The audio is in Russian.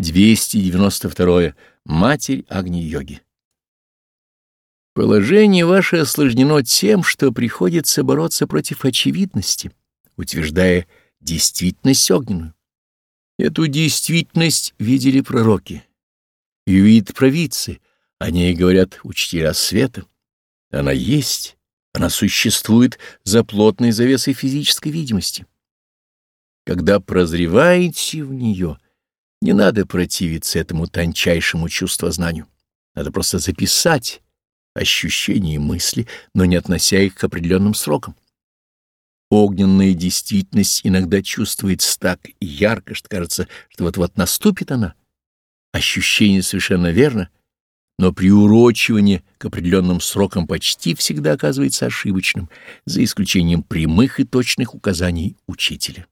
292. Матерь Агни-йоги. Положение ваше осложнено тем, что приходится бороться против очевидности, утверждая действительность огненную. Эту действительность видели пророки, и видят провидцы, о ней говорят учителя света. Она есть, она существует за плотной завесой физической видимости. Когда прозреваете в нее — не надо противиться этому тончайшему чувствознанию. Надо просто записать ощущения и мысли, но не относя их к определенным срокам. Огненная действительность иногда чувствуется так ярко, что кажется, что вот-вот наступит она. Ощущение совершенно верно, но приурочивание к определенным срокам почти всегда оказывается ошибочным, за исключением прямых и точных указаний учителя.